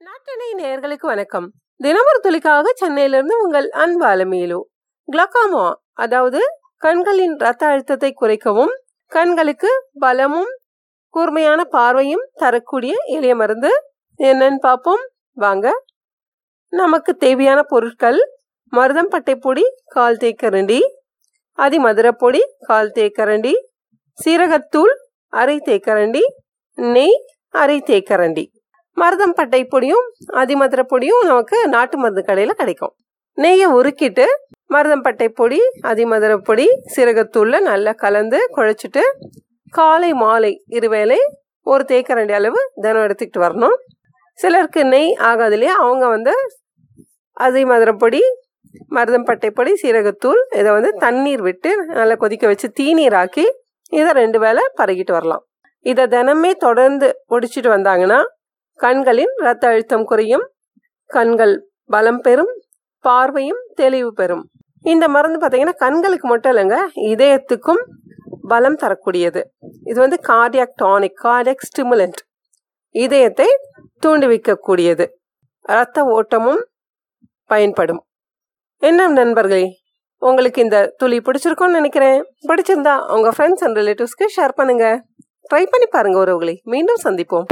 நாட்டினை நேர்களுக்கு வணக்கம். தினமொரு துளிக்காக சென்னையிலிருந்து உங்கள் அன்பு அலமேலு. கிளக்காமா அதாவது கண்களின் ரத்த அழுத்தத்தை குறைக்கவும் கண்களுக்கு பலமும் கூர்மையான பார்வையும் தரக்கூடிய எளிய மருந்து என்னன்னு பார்ப்போம். வாங்க. நமக்கு தேவையான பொருட்கள் மருதம் பட்டைப்பொடி கால் தேக்கரண்டி அதிமதுரப்பொடி கால் தேக்கரண்டி சீரகத்தூள் அரை தேக்கரண்டி நெய் அரை தேக்கரண்டி மருதம் பட்டை பொடியும் அதிமதுர பொடியும் நமக்கு நாட்டு மருந்து கடையில் கிடைக்கும். நெய்யை உருக்கிட்டு மருதம் பட்டை பொடி அதிமதுர பொடி சீரகத்தூளில் நல்லா கலந்து குழைச்சிட்டு காலை மாலை இருவேளை ஒரு தேக்கரண்டி அளவு தினம் எடுத்துக்கிட்டு வரணும். சிலருக்கு நெய் ஆகாது இல்லையா? அவங்க வந்து அதிமதுர பொடி மருதம் பட்டை பொடி சீரகத்தூள் இதை வந்து தண்ணீர் விட்டு நல்லா கொதிக்க வச்சு தீநீர் ஆக்கி இதை ரெண்டு வேளை பரகிட்டு வரலாம். இதை தினமே தொடர்ந்து ஒடிச்சிட்டு வந்தாங்கன்னா கண்களின் இரத்த அழுத்தம் குறையும். கண்கள் பலம் பெறும். பார்வையும் தெளிவு பெறும். இந்த மருந்து பார்த்தீங்கன்னா கண்களுக்கு மட்டும் இல்லைங்க இதயத்துக்கும் பலம் தரக்கூடியது. இது வந்து கார்டியாக் டானிக் கார்டியாக் ஸ்டிமுலண்ட் இதயத்தை தூண்டுவிக்கக்கூடியது. இரத்த ஓட்டமும் பயன்படும். என்ன நண்பர்களே உங்களுக்கு இந்த துளி பிடிச்சிருக்கோன்னு நினைக்கிறேன். பிடிச்சிருந்தா உங்கள் ஃப்ரெண்ட்ஸ் அண்ட் ரிலேட்டிவ்ஸ்க்கு ஷேர் பண்ணுங்கள் ட்ரை பண்ணி பாருங்கள் உறவுகளை. மீண்டும் சந்திப்போம்.